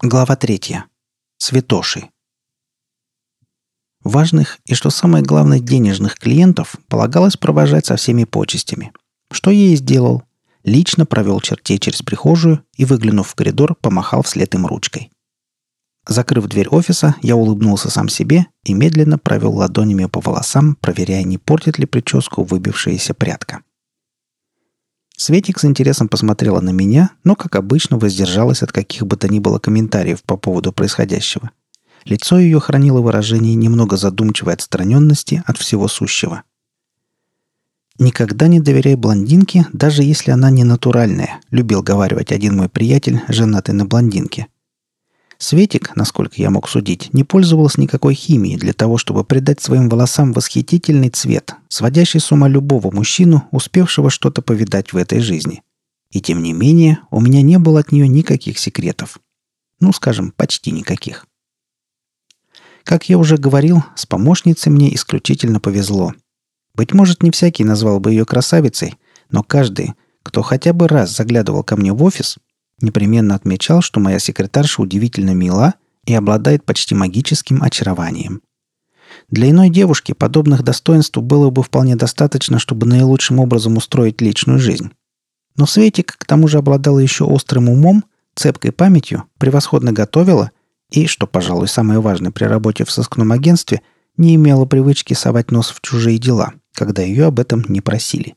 Глава третья. Святоши. Важных и, что самое главное, денежных клиентов полагалось провожать со всеми почестями. Что я и сделал. Лично провел чертей через прихожую и, выглянув в коридор, помахал вслед им ручкой. Закрыв дверь офиса, я улыбнулся сам себе и медленно провел ладонями по волосам, проверяя, не портит ли прическу выбившаяся прядка. Светик с интересом посмотрела на меня, но, как обычно, воздержалась от каких бы то ни было комментариев по поводу происходящего. Лицо ее хранило выражение немного задумчивой отстраненности от всего сущего. «Никогда не доверяй блондинке, даже если она не натуральная», — любил говаривать один мой приятель, женатый на блондинке — Светик, насколько я мог судить, не пользовалась никакой химией для того, чтобы придать своим волосам восхитительный цвет, сводящий с ума любого мужчину, успевшего что-то повидать в этой жизни. И тем не менее, у меня не было от нее никаких секретов. Ну, скажем, почти никаких. Как я уже говорил, с помощницей мне исключительно повезло. Быть может, не всякий назвал бы ее красавицей, но каждый, кто хотя бы раз заглядывал ко мне в офис, Непременно отмечал, что моя секретарша удивительно мила и обладает почти магическим очарованием. Для иной девушки подобных достоинств было бы вполне достаточно, чтобы наилучшим образом устроить личную жизнь. Но Светик к тому же обладала еще острым умом, цепкой памятью, превосходно готовила и, что, пожалуй, самое важное при работе в сыскном агентстве, не имела привычки совать нос в чужие дела, когда ее об этом не просили.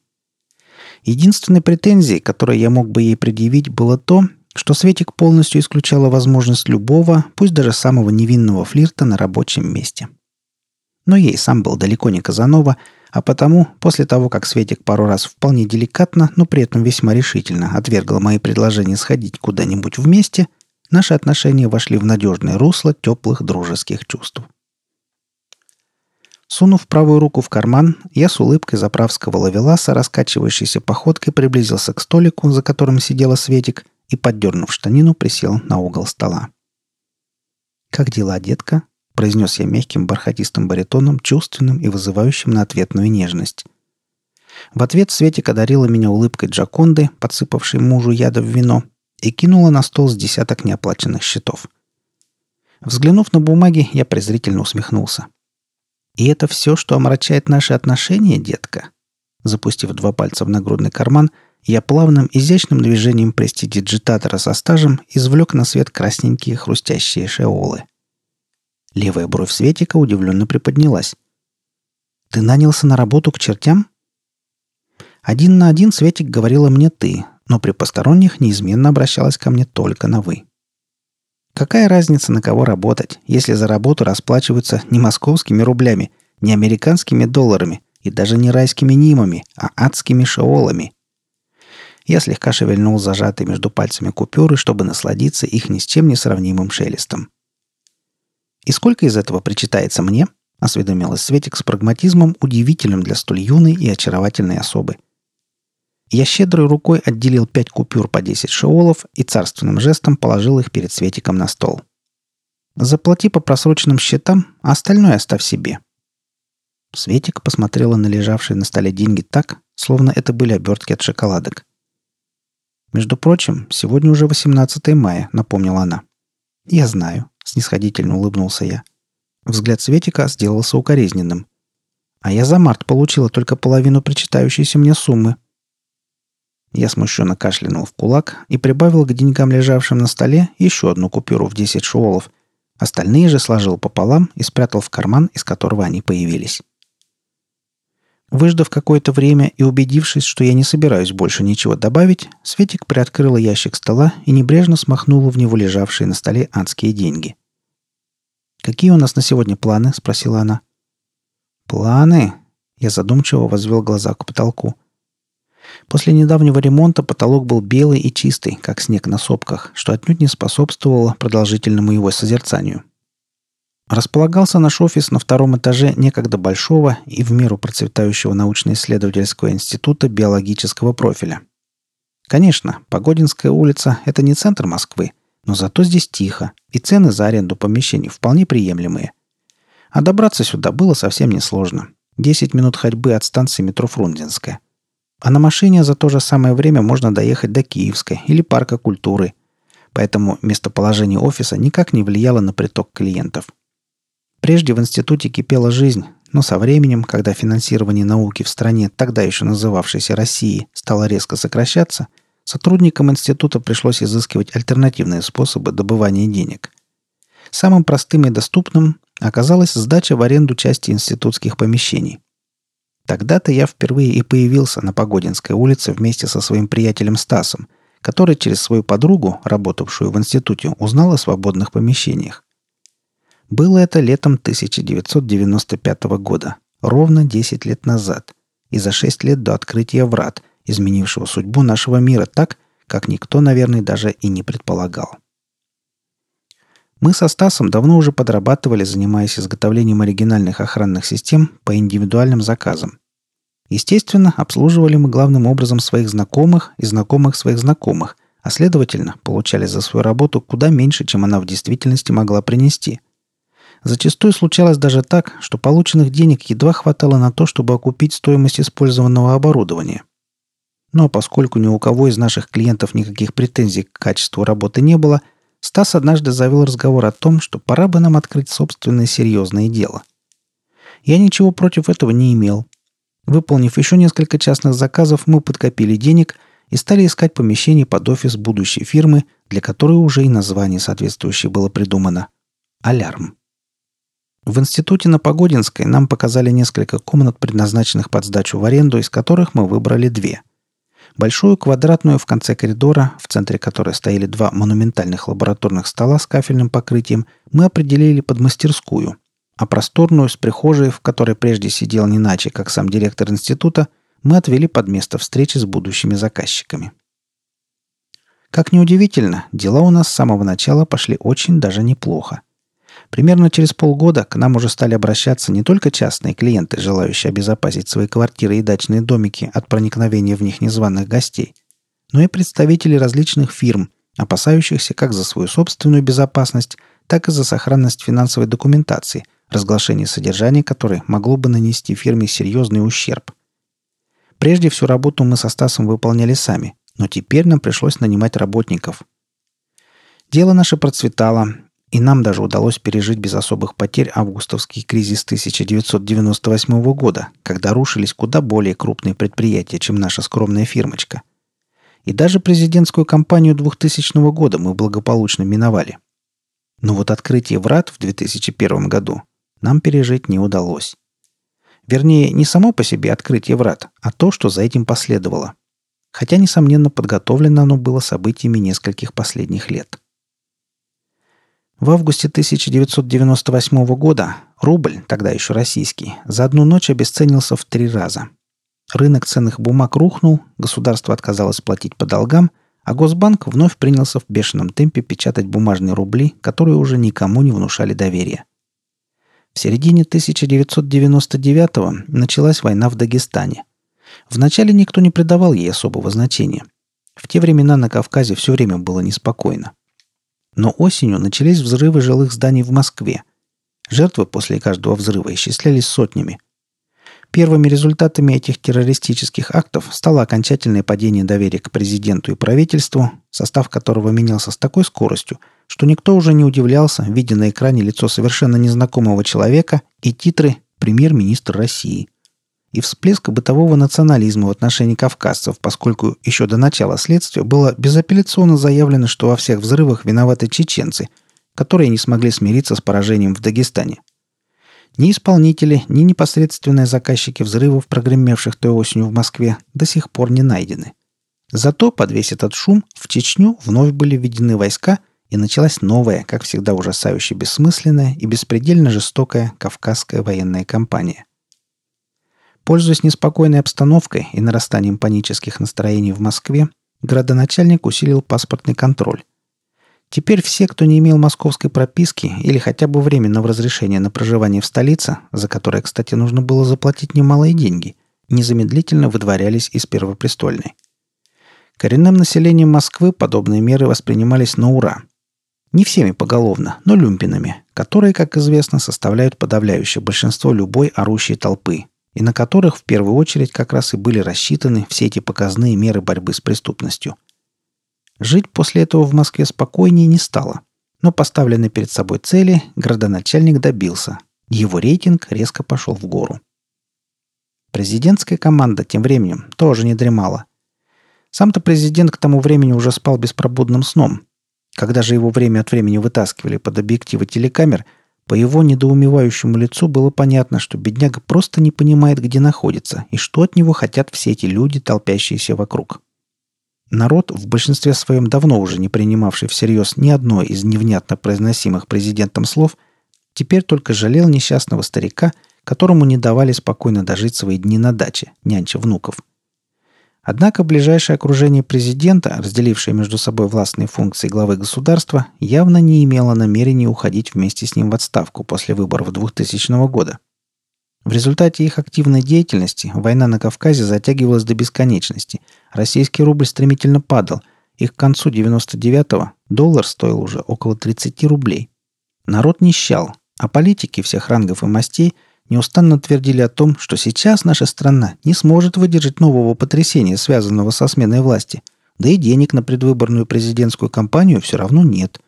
Единственной претензией, которую я мог бы ей предъявить, было то, что Светик полностью исключала возможность любого, пусть даже самого невинного флирта на рабочем месте. Но ей сам был далеко не Казанова, а потому, после того, как Светик пару раз вполне деликатно, но при этом весьма решительно отвергла мои предложения сходить куда-нибудь вместе, наши отношения вошли в надежное русло теплых дружеских чувств. Сунув правую руку в карман, я с улыбкой заправского лавеласа, раскачивающейся походкой, приблизился к столику, за которым сидела Светик, и, поддернув штанину, присел на угол стола. «Как дела, детка?» — произнес я мягким бархатистым баритоном, чувственным и вызывающим на ответную нежность. В ответ Светик одарила меня улыбкой Джаконды, подсыпавшей мужу яда в вино, и кинула на стол с десяток неоплаченных счетов. Взглянув на бумаги, я презрительно усмехнулся. И это все, что омрачает наши отношения, детка?» Запустив два пальца в нагрудный карман, я плавным, изящным движением престидиджитатора со стажем извлек на свет красненькие хрустящие шеолы. Левая бровь Светика удивленно приподнялась. «Ты нанялся на работу к чертям?» Один на один Светик говорила мне «ты», но при посторонних неизменно обращалась ко мне только на «вы». Какая разница, на кого работать, если за работу расплачиваются не московскими рублями, не американскими долларами и даже не райскими нимами, а адскими шеолами? Я слегка шевельнул зажатые между пальцами купюры, чтобы насладиться их ни с чем не сравнимым шелестом. «И сколько из этого причитается мне?» — осведомилась Светик с прагматизмом, удивительным для столь юной и очаровательной особы — я щедрой рукой отделил пять купюр по 10 шеолов и царственным жестом положил их перед Светиком на стол. «Заплати по просроченным счетам, а остальное оставь себе». Светик посмотрела на лежавшие на столе деньги так, словно это были обертки от шоколадок. «Между прочим, сегодня уже 18 мая», — напомнила она. «Я знаю», — снисходительно улыбнулся я. Взгляд Светика сделался укоризненным. «А я за март получила только половину причитающейся мне суммы», я смущенно кашлянул в кулак и прибавил к деньгам, лежавшим на столе, еще одну купюру в 10 шуолов. Остальные же сложил пополам и спрятал в карман, из которого они появились. Выждав какое-то время и убедившись, что я не собираюсь больше ничего добавить, Светик приоткрыла ящик стола и небрежно смахнула в него лежавшие на столе адские деньги. «Какие у нас на сегодня планы?» — спросила она. «Планы?» — я задумчиво возвел глаза к потолку. После недавнего ремонта потолок был белый и чистый, как снег на сопках, что отнюдь не способствовало продолжительному его созерцанию. Располагался наш офис на втором этаже некогда большого и в меру процветающего научно-исследовательского института биологического профиля. Конечно, Погодинская улица – это не центр Москвы, но зато здесь тихо, и цены за аренду помещений вполне приемлемые. А добраться сюда было совсем несложно. 10 минут ходьбы от станции метро Фрунзенская – а на машине за то же самое время можно доехать до Киевской или Парка культуры. поэтому местоположение офиса никак не влияло на приток клиентов. Прежде в институте кипела жизнь, но со временем, когда финансирование науки в стране, тогда еще называвшейся Россией, стало резко сокращаться, сотрудникам института пришлось изыскивать альтернативные способы добывания денег. Самым простым и доступным оказалась сдача в аренду части институтских помещений. Тогда-то я впервые и появился на Погодинской улице вместе со своим приятелем Стасом, который через свою подругу, работавшую в институте, узнал о свободных помещениях. Было это летом 1995 года, ровно 10 лет назад, и за 6 лет до открытия врат, изменившего судьбу нашего мира так, как никто, наверное, даже и не предполагал. Мы со Стасом давно уже подрабатывали, занимаясь изготовлением оригинальных охранных систем по индивидуальным заказам. Естественно, обслуживали мы главным образом своих знакомых и знакомых своих знакомых, а следовательно, получали за свою работу куда меньше, чем она в действительности могла принести – Зачастую случалось даже так, что полученных денег едва хватало на то, чтобы окупить стоимость использованного оборудования. Но поскольку ни у кого из наших клиентов никаких претензий к качеству работы не было, Стас однажды завел разговор о том, что пора бы нам открыть собственное серьезное дело. Я ничего против этого не имел. Выполнив еще несколько частных заказов, мы подкопили денег и стали искать помещение под офис будущей фирмы, для которой уже и название соответствующее было придумано – «Алярм». В институте на Погодинской нам показали несколько комнат, предназначенных под сдачу в аренду, из которых мы выбрали две. Большую квадратную в конце коридора, в центре которой стояли два монументальных лабораторных стола с кафельным покрытием, мы определили под мастерскую, а просторную с прихожей, в которой прежде сидел не иначе, как сам директор института, мы отвели под место встречи с будущими заказчиками. Как неудивительно, дела у нас с самого начала пошли очень даже неплохо – Примерно через полгода к нам уже стали обращаться не только частные клиенты, желающие обезопасить свои квартиры и дачные домики от проникновения в них незваных гостей, но и представители различных фирм, опасающихся как за свою собственную безопасность, так и за сохранность финансовой документации, разглашение содержания которой могло бы нанести фирме серьезный ущерб. Прежде всю работу мы со Стасом выполняли сами, но теперь нам пришлось нанимать работников. Дело наше процветало, и нам даже удалось пережить без особых потерь августовский кризис 1998 года, когда рушились куда более крупные предприятия, чем наша скромная фирмочка. И даже президентскую кампанию 2000 года мы благополучно миновали. Но вот открытие врат в 2001 году нам пережить не удалось. Вернее, не само по себе открытие врат, а то, что за этим последовало. Хотя, несомненно, подготовлено оно было событиями нескольких последних лет. В августе 1998 года рубль, тогда еще российский, за одну ночь обесценился в три раза. Рынок ценных бумаг рухнул, государство отказалось платить по долгам, а Госбанк вновь принялся в бешеном темпе печатать бумажные рубли, которые уже никому не внушали доверия. В середине 1999 началась война в Дагестане. Вначале никто не придавал ей особого значения. В те времена на Кавказе все время было неспокойно. Но осенью начались взрывы жилых зданий в Москве. Жертвы после каждого взрыва исчислялись сотнями. Первыми результатами этих террористических актов стало окончательное падение доверия к президенту и правительству, состав которого менялся с такой скоростью, что никто уже не удивлялся, видя на экране лицо совершенно незнакомого человека и титры «Премьер-министр России» и всплеск бытового национализма в отношении кавказцев, поскольку еще до начала следствия было безапелляционно заявлено, что во всех взрывах виноваты чеченцы, которые не смогли смириться с поражением в Дагестане. Ни исполнители, ни непосредственные заказчики взрывов, прогремевших той осенью в Москве, до сих пор не найдены. Зато под весь этот шум в Чечню вновь были введены войска, и началась новая, как всегда ужасающе бессмысленная и беспредельно жестокая кавказская военная кампания. Пользуясь неспокойной обстановкой и нарастанием панических настроений в Москве, градоначальник усилил паспортный контроль. Теперь все, кто не имел московской прописки или хотя бы временного разрешения на проживание в столице, за которое, кстати, нужно было заплатить немалые деньги, незамедлительно выдворялись из Первопрестольной. Коренным населением Москвы подобные меры воспринимались на ура. Не всеми поголовно, но люмпинами, которые, как известно, составляют подавляющее большинство любой орущей толпы, и на которых в первую очередь как раз и были рассчитаны все эти показные меры борьбы с преступностью. Жить после этого в Москве спокойнее не стало. Но поставленной перед собой цели градоначальник добился. Его рейтинг резко пошел в гору. Президентская команда тем временем тоже не дремала. Сам-то президент к тому времени уже спал беспробудным сном. Когда же его время от времени вытаскивали под объективы телекамер, по его недоумевающему лицу было понятно, что бедняга просто не понимает, где находится и что от него хотят все эти люди, толпящиеся вокруг. Народ, в большинстве своем давно уже не принимавший всерьез ни одно из невнятно произносимых президентом слов, теперь только жалел несчастного старика, которому не давали спокойно дожить свои дни на даче, нянча внуков – Однако ближайшее окружение президента, разделившее между собой властные функции главы государства, явно не имело намерения уходить вместе с ним в отставку после выборов 2000 года. В результате их активной деятельности война на Кавказе затягивалась до бесконечности. Российский рубль стремительно падал, и к концу 99-го доллар стоил уже около 30 рублей. Народ нищал, а политики всех рангов и мастей – неустанно твердили о том, что сейчас наша страна не сможет выдержать нового потрясения, связанного со сменой власти, да и денег на предвыборную президентскую кампанию все равно нет.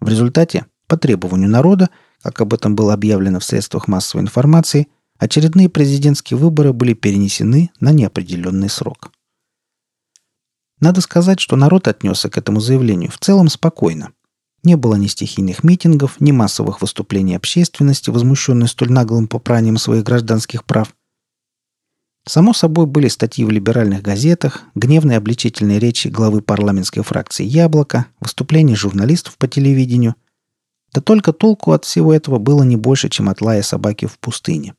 В результате, по требованию народа, как об этом было объявлено в средствах массовой информации, очередные президентские выборы были перенесены на неопределенный срок. Надо сказать, что народ отнесся к этому заявлению в целом спокойно – не было ни стихийных митингов, ни массовых выступлений общественности, возмущенной столь наглым попранием своих гражданских прав. Само собой были статьи в либеральных газетах, гневные обличительные речи главы парламентской фракции «Яблоко», выступления журналистов по телевидению. Да только толку от всего этого было не больше, чем от лая собаки в пустыне.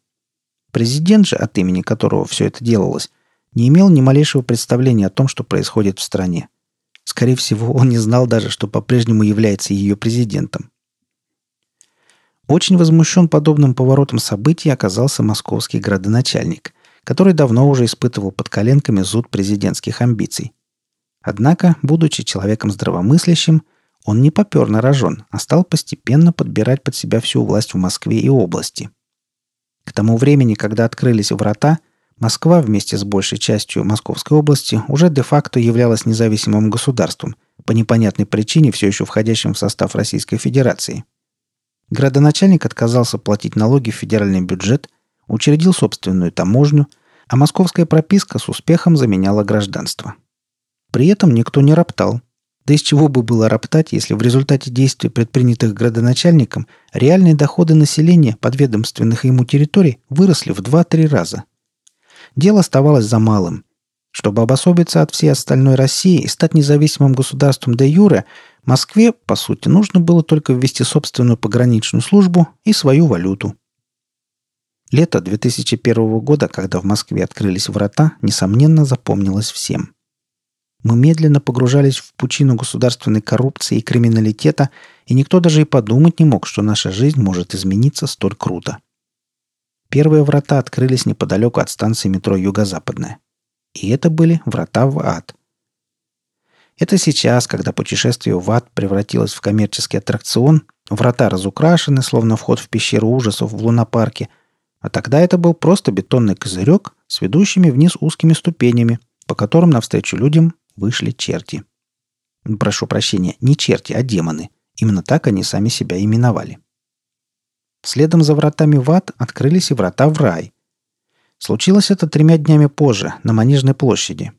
Президент же, от имени которого все это делалось, не имел ни малейшего представления о том, что происходит в стране – Скорее всего, он не знал даже, что по-прежнему является ее президентом. Очень возмущен подобным поворотом событий оказался московский градоначальник, который давно уже испытывал под коленками зуд президентских амбиций. Однако, будучи человеком здравомыслящим, он не попер на рожон, а стал постепенно подбирать под себя всю власть в Москве и области. К тому времени, когда открылись врата – Москва вместе с большей частью Московской области уже де-факто являлась независимым государством, по непонятной причине все еще входящим в состав Российской Федерации. Градоначальник отказался платить налоги в федеральный бюджет, учредил собственную таможню, а московская прописка с успехом заменяла гражданство. При этом никто не роптал. Да из чего бы было роптать, если в результате действий, предпринятых градоначальником, реальные доходы населения подведомственных ему территорий выросли в 2-3 раза – Дело оставалось за малым. Чтобы обособиться от всей остальной России и стать независимым государством де юре, Москве, по сути, нужно было только ввести собственную пограничную службу и свою валюту. Лето 2001 года, когда в Москве открылись врата, несомненно запомнилось всем. Мы медленно погружались в пучину государственной коррупции и криминалитета, и никто даже и подумать не мог, что наша жизнь может измениться столь круто. Первые врата открылись неподалеку от станции метро Юго-Западная. И это были врата в ад. Это сейчас, когда путешествие в ад превратилось в коммерческий аттракцион, врата разукрашены, словно вход в пещеру ужасов в лунопарке, а тогда это был просто бетонный козырек с ведущими вниз узкими ступенями, по которым навстречу людям вышли черти. Прошу прощения, не черти, а демоны. Именно так они сами себя именовали. Следом за вратами в ад открылись и врата в рай. Случилось это тремя днями позже, на Манежной площади.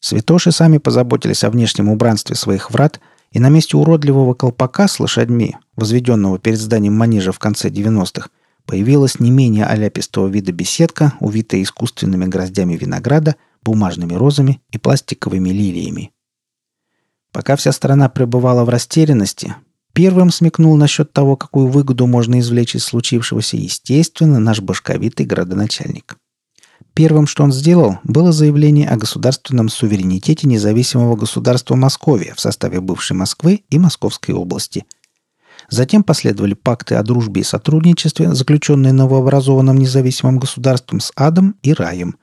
Святоши сами позаботились о внешнем убранстве своих врат, и на месте уродливого колпака с лошадьми, возведенного перед зданием манежа в конце 90-х, появилась не менее аляпистого вида беседка, увитая искусственными гроздями винограда, бумажными розами и пластиковыми лилиями. Пока вся страна пребывала в растерянности, Первым смекнул насчет того, какую выгоду можно извлечь из случившегося, естественно, наш башковитый градоначальник. Первым, что он сделал, было заявление о государственном суверенитете независимого государства Московия в составе бывшей Москвы и Московской области. Затем последовали пакты о дружбе и сотрудничестве, заключенные новообразованным независимым государством с Адом и Раем.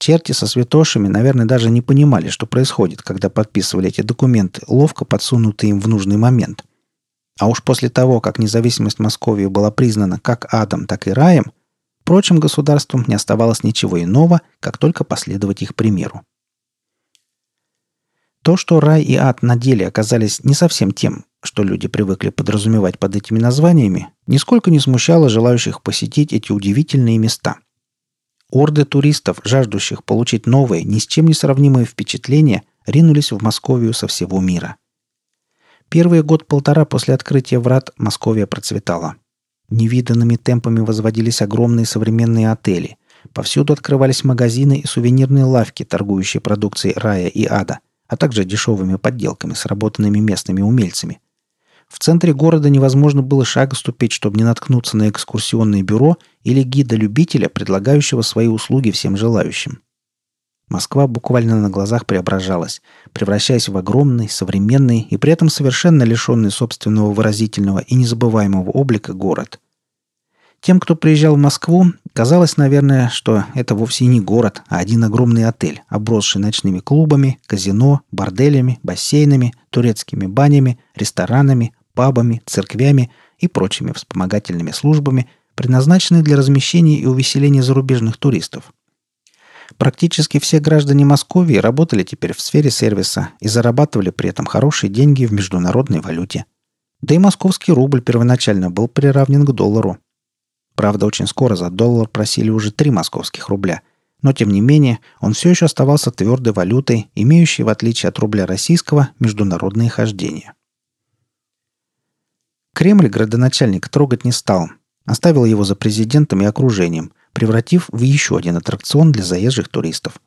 Черти со святошами, наверное, даже не понимали, что происходит, когда подписывали эти документы, ловко подсунутые им в нужный момент. А уж после того, как независимость Московии была признана как адом, так и раем, прочим государствам не оставалось ничего иного, как только последовать их примеру. То, что рай и ад на деле оказались не совсем тем, что люди привыкли подразумевать под этими названиями, нисколько не смущало желающих посетить эти удивительные места. Орды туристов, жаждущих получить новые, ни с чем не сравнимые впечатления, ринулись в Московию со всего мира. Первый год-полтора после открытия врат Московия процветала. Невиданными темпами возводились огромные современные отели. Повсюду открывались магазины и сувенирные лавки, торгующие продукцией рая и ада, а также дешевыми подделками, сработанными местными умельцами. В центре города невозможно было шага ступить, чтобы не наткнуться на экскурсионное бюро или гида-любителя, предлагающего свои услуги всем желающим. Москва буквально на глазах преображалась, превращаясь в огромный, современный и при этом совершенно лишенный собственного выразительного и незабываемого облика город. Тем, кто приезжал в Москву, казалось, наверное, что это вовсе не город, а один огромный отель, обросший ночными клубами, казино, борделями, бассейнами, турецкими банями, ресторанами, пабами, церквями и прочими вспомогательными службами, предназначенный для размещения и увеселения зарубежных туристов – Практически все граждане Москвы работали теперь в сфере сервиса и зарабатывали при этом хорошие деньги в международной валюте. Да и московский рубль первоначально был приравнен к доллару. Правда, очень скоро за доллар просили уже 3 московских рубля, но тем не менее он все еще оставался твердой валютой, имеющей, в отличие от рубля российского, международные хождения. Кремль градоначальник трогать не стал, оставил его за президентом и окружением – превратив в еще один аттракцион для заезжих туристов.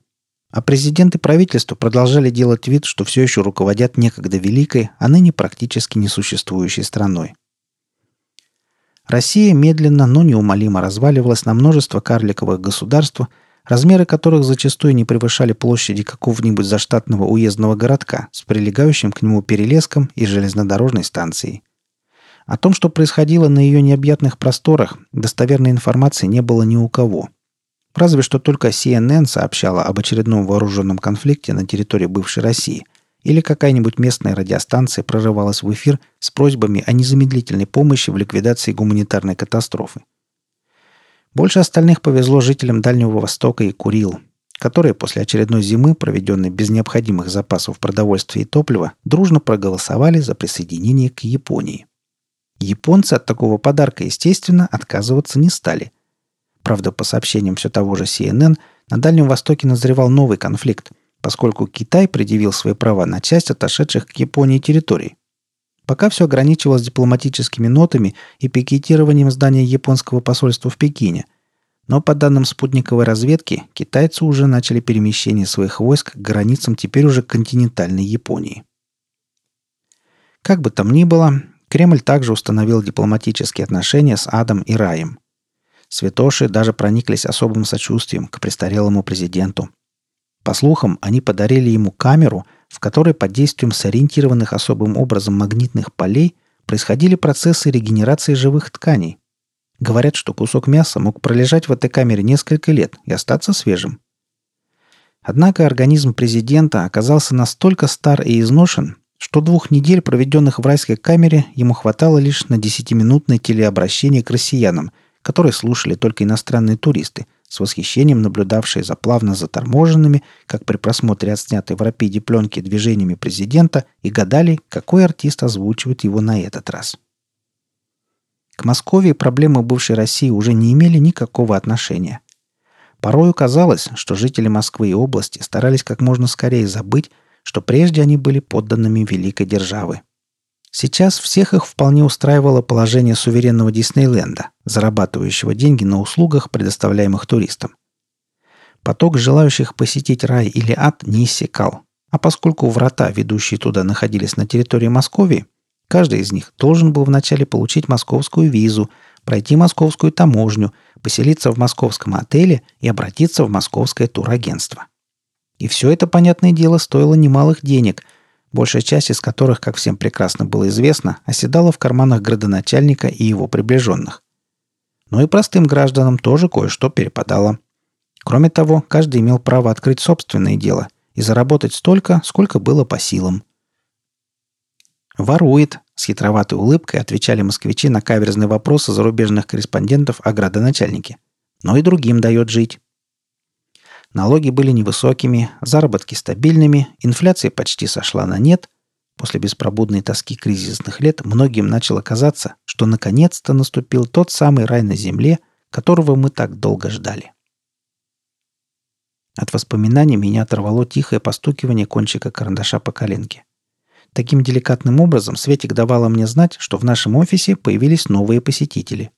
А президент и правительство продолжали делать вид, что все еще руководят некогда великой, а ныне практически несуществующей страной. Россия медленно, но неумолимо разваливалась на множество карликовых государств, размеры которых зачастую не превышали площади какого-нибудь заштатного уездного городка с прилегающим к нему перелеском и железнодорожной станцией – о том, что происходило на ее необъятных просторах, достоверной информации не было ни у кого. Разве что только CNN сообщала об очередном вооруженном конфликте на территории бывшей России, или какая-нибудь местная радиостанция прорывалась в эфир с просьбами о незамедлительной помощи в ликвидации гуманитарной катастрофы. Больше остальных повезло жителям Дальнего Востока и Курил, которые после очередной зимы, проведенной без необходимых запасов продовольствия и топлива, дружно проголосовали за присоединение к Японии. Японцы от такого подарка, естественно, отказываться не стали. Правда, по сообщениям все того же CNN, на Дальнем Востоке назревал новый конфликт, поскольку Китай предъявил свои права на часть отошедших к Японии территорий. Пока все ограничивалось дипломатическими нотами и пикетированием здания японского посольства в Пекине. Но по данным спутниковой разведки, китайцы уже начали перемещение своих войск к границам теперь уже континентальной Японии. Как бы там ни было, Кремль также установил дипломатические отношения с Адом и Раем. Святоши даже прониклись особым сочувствием к престарелому президенту. По слухам, они подарили ему камеру, в которой под действием сориентированных особым образом магнитных полей происходили процессы регенерации живых тканей. Говорят, что кусок мяса мог пролежать в этой камере несколько лет и остаться свежим. Однако организм президента оказался настолько стар и изношен, что двух недель, проведенных в райской камере, ему хватало лишь на десятиминутное телеобращение к россиянам, которые слушали только иностранные туристы, с восхищением наблюдавшие за плавно заторможенными, как при просмотре отснятой в рапиде пленки движениями президента, и гадали, какой артист озвучивает его на этот раз. К Москве проблемы бывшей России уже не имели никакого отношения. Порою казалось, что жители Москвы и области старались как можно скорее забыть, что прежде они были подданными великой державы. Сейчас всех их вполне устраивало положение суверенного Диснейленда, зарабатывающего деньги на услугах, предоставляемых туристам. Поток желающих посетить рай или ад не иссякал, а поскольку врата, ведущие туда, находились на территории Москвы, каждый из них должен был вначале получить московскую визу, пройти московскую таможню, поселиться в московском отеле и обратиться в московское турагентство. И все это, понятное дело, стоило немалых денег, большая часть из которых, как всем прекрасно было известно, оседала в карманах градоначальника и его приближенных. Но и простым гражданам тоже кое-что перепадало. Кроме того, каждый имел право открыть собственное дело и заработать столько, сколько было по силам. «Ворует», — с хитроватой улыбкой отвечали москвичи на каверзные вопросы зарубежных корреспондентов о градоначальнике. «Но и другим дает жить. Налоги были невысокими, заработки стабильными, инфляция почти сошла на нет. После беспробудной тоски кризисных лет многим начало казаться, что наконец-то наступил тот самый рай на земле, которого мы так долго ждали. От воспоминаний меня оторвало тихое постукивание кончика карандаша по коленке. Таким деликатным образом Светик давала мне знать, что в нашем офисе появились новые посетители.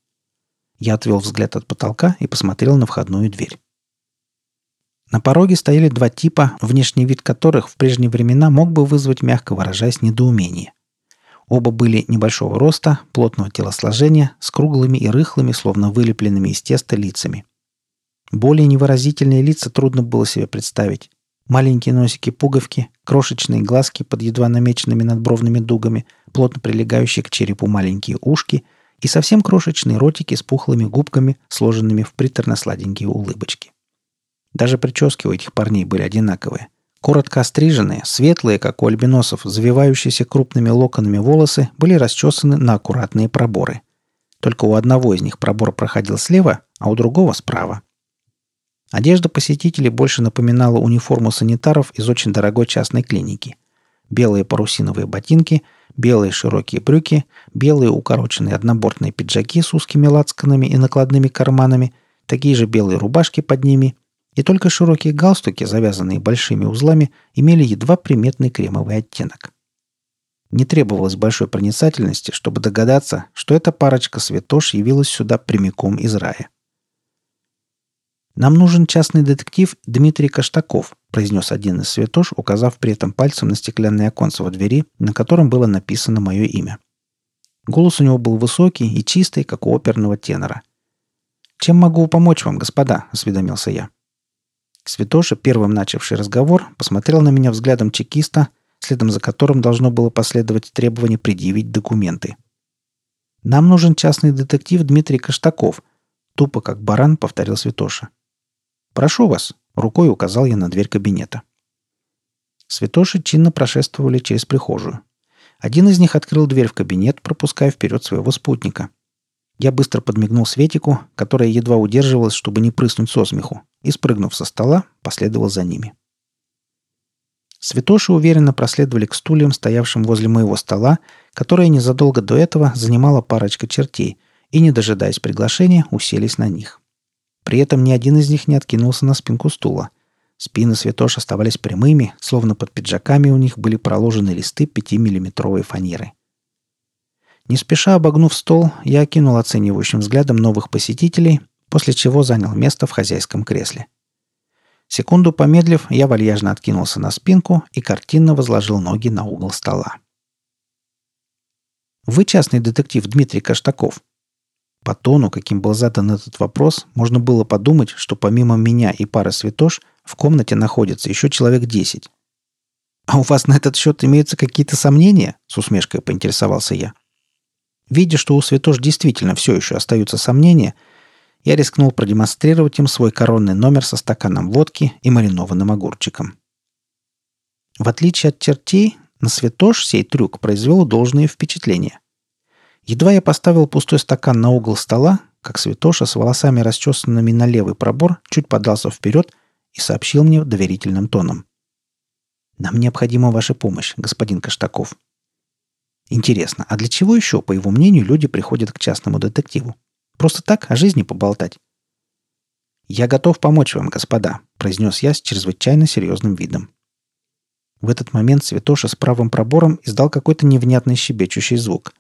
Я отвел взгляд от потолка и посмотрел на входную дверь. На пороге стояли два типа, внешний вид которых в прежние времена мог бы вызвать, мягко выражаясь, недоумение. Оба были небольшого роста, плотного телосложения, с круглыми и рыхлыми, словно вылепленными из теста лицами. Более невыразительные лица трудно было себе представить. Маленькие носики-пуговки, крошечные глазки под едва намеченными надбровными дугами, плотно прилегающие к черепу маленькие ушки и совсем крошечные ротики с пухлыми губками, сложенными в приторно-сладенькие улыбочки. Даже прически у этих парней были одинаковые. Коротко остриженные, светлые, как у альбиносов, завивающиеся крупными локонами волосы были расчесаны на аккуратные проборы. Только у одного из них пробор проходил слева, а у другого справа. Одежда посетителей больше напоминала униформу санитаров из очень дорогой частной клиники. Белые парусиновые ботинки, белые широкие брюки, белые укороченные однобортные пиджаки с узкими лацканами и накладными карманами, такие же белые рубашки под ними и только широкие галстуки, завязанные большими узлами, имели едва приметный кремовый оттенок. Не требовалось большой проницательности, чтобы догадаться, что эта парочка святош явилась сюда прямиком из рая. «Нам нужен частный детектив Дмитрий Каштаков», произнес один из святош, указав при этом пальцем на стеклянное оконце во двери, на котором было написано мое имя. Голос у него был высокий и чистый, как у оперного тенора. «Чем могу помочь вам, господа?» – осведомился я. Святоша, первым начавший разговор, посмотрел на меня взглядом чекиста, следом за которым должно было последовать требование предъявить документы. «Нам нужен частный детектив Дмитрий Каштаков», — тупо как баран повторил Святоша. «Прошу вас», — рукой указал я на дверь кабинета. Святоши чинно прошествовали через прихожую. Один из них открыл дверь в кабинет, пропуская вперед своего спутника. Я быстро подмигнул Светику, которая едва удерживалась, чтобы не прыснуть со смеху, и, спрыгнув со стола, последовал за ними. Святоши уверенно проследовали к стульям, стоявшим возле моего стола, которое незадолго до этого занимала парочка чертей, и, не дожидаясь приглашения, уселись на них. При этом ни один из них не откинулся на спинку стула. Спины святош оставались прямыми, словно под пиджаками у них были проложены листы 5-миллиметровой фанеры. Не спеша обогнув стол, я окинул оценивающим взглядом новых посетителей, после чего занял место в хозяйском кресле. Секунду помедлив, я вальяжно откинулся на спинку и картинно возложил ноги на угол стола. «Вы частный детектив Дмитрий Каштаков?» По тону, каким был задан этот вопрос, можно было подумать, что помимо меня и пары святош в комнате находится еще человек десять. «А у вас на этот счет имеются какие-то сомнения?» — с усмешкой поинтересовался я. — Видя, что у святош действительно все еще остаются сомнения, я рискнул продемонстрировать им свой коронный номер со стаканом водки и маринованным огурчиком. В отличие от чертей, на святош сей трюк произвел должное впечатление. Едва я поставил пустой стакан на угол стола, как святоша с волосами расчесанными на левый пробор чуть подался вперед и сообщил мне доверительным тоном. «Нам необходима ваша помощь, господин Каштаков. Интересно, а для чего еще, по его мнению, люди приходят к частному детективу? Просто так о жизни поболтать? «Я готов помочь вам, господа», — произнес я с чрезвычайно серьезным видом. В этот момент Святоша с правым пробором издал какой-то невнятный щебечущий звук.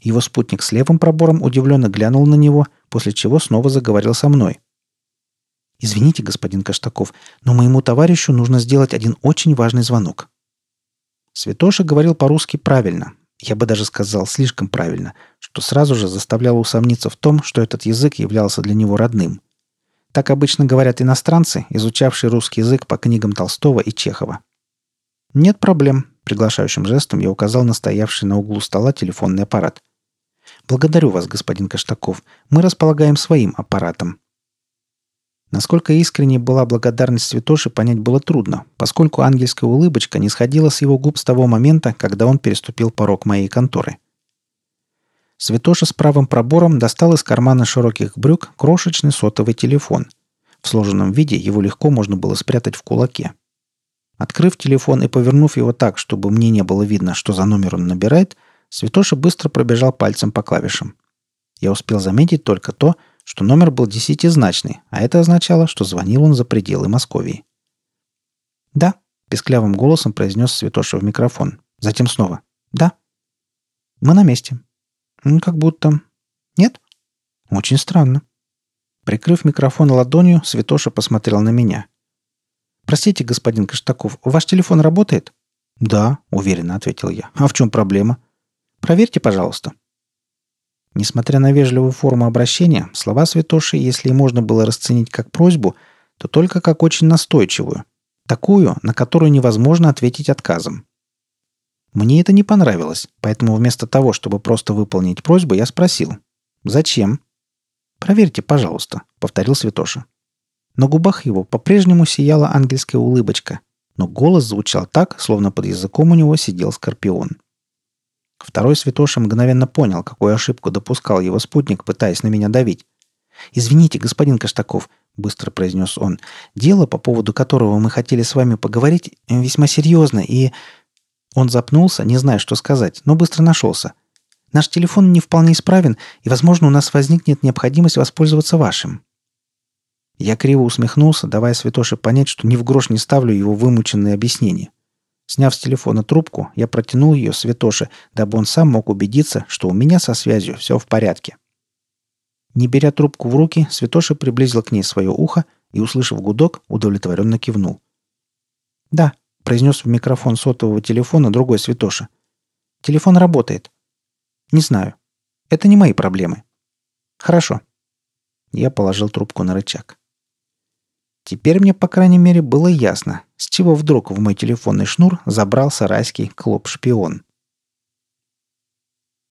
Его спутник с левым пробором удивленно глянул на него, после чего снова заговорил со мной. «Извините, господин Каштаков, но моему товарищу нужно сделать один очень важный звонок». Святоша говорил по-русски правильно, я бы даже сказал слишком правильно, что сразу же заставляло усомниться в том, что этот язык являлся для него родным. Так обычно говорят иностранцы, изучавшие русский язык по книгам Толстого и Чехова. «Нет проблем», — приглашающим жестом я указал на стоявший на углу стола телефонный аппарат. «Благодарю вас, господин Каштаков. Мы располагаем своим аппаратом. Насколько искренней была благодарность Святоши, понять было трудно, поскольку ангельская улыбочка не сходила с его губ с того момента, когда он переступил порог моей конторы. Святоша с правым пробором достал из кармана широких брюк крошечный сотовый телефон. В сложенном виде его легко можно было спрятать в кулаке. Открыв телефон и повернув его так, чтобы мне не было видно, что за номер он набирает, Святоша быстро пробежал пальцем по клавишам. Я успел заметить только то, что номер был десятизначный, а это означало, что звонил он за пределы Московии. «Да», — песклявым голосом произнес Святоша в микрофон. Затем снова. «Да». «Мы на месте». «Как будто...» «Нет?» «Очень странно». Прикрыв микрофон ладонью, Святоша посмотрел на меня. «Простите, господин Каштаков, ваш телефон работает?» «Да», — уверенно ответил я. «А в чем проблема?» «Проверьте, пожалуйста». Несмотря на вежливую форму обращения, слова святоши, если и можно было расценить как просьбу, то только как очень настойчивую. Такую, на которую невозможно ответить отказом. Мне это не понравилось, поэтому вместо того, чтобы просто выполнить просьбу, я спросил. «Зачем?» «Проверьте, пожалуйста», — повторил Святоша. На губах его по-прежнему сияла ангельская улыбочка, но голос звучал так, словно под языком у него сидел скорпион. Второй святоша мгновенно понял, какую ошибку допускал его спутник, пытаясь на меня давить. «Извините, господин Каштаков», — быстро произнес он, — «дело, по поводу которого мы хотели с вами поговорить, весьма серьезно, и...» Он запнулся, не зная, что сказать, но быстро нашелся. «Наш телефон не вполне исправен, и, возможно, у нас возникнет необходимость воспользоваться вашим». Я криво усмехнулся, давая Святоше понять, что ни в грош не ставлю его вымученные объяснения. Сняв с телефона трубку, я протянул ее Святоше, дабы он сам мог убедиться, что у меня со связью все в порядке. Не беря трубку в руки, Святоша приблизил к ней свое ухо и, услышав гудок, удовлетворенно кивнул. «Да», — произнес в микрофон сотового телефона другой Святоша. «Телефон работает». «Не знаю. Это не мои проблемы». «Хорошо». Я положил трубку на рычаг. Теперь мне, по крайней мере, было ясно, с чего вдруг в мой телефонный шнур забрался райский клоп-шпион.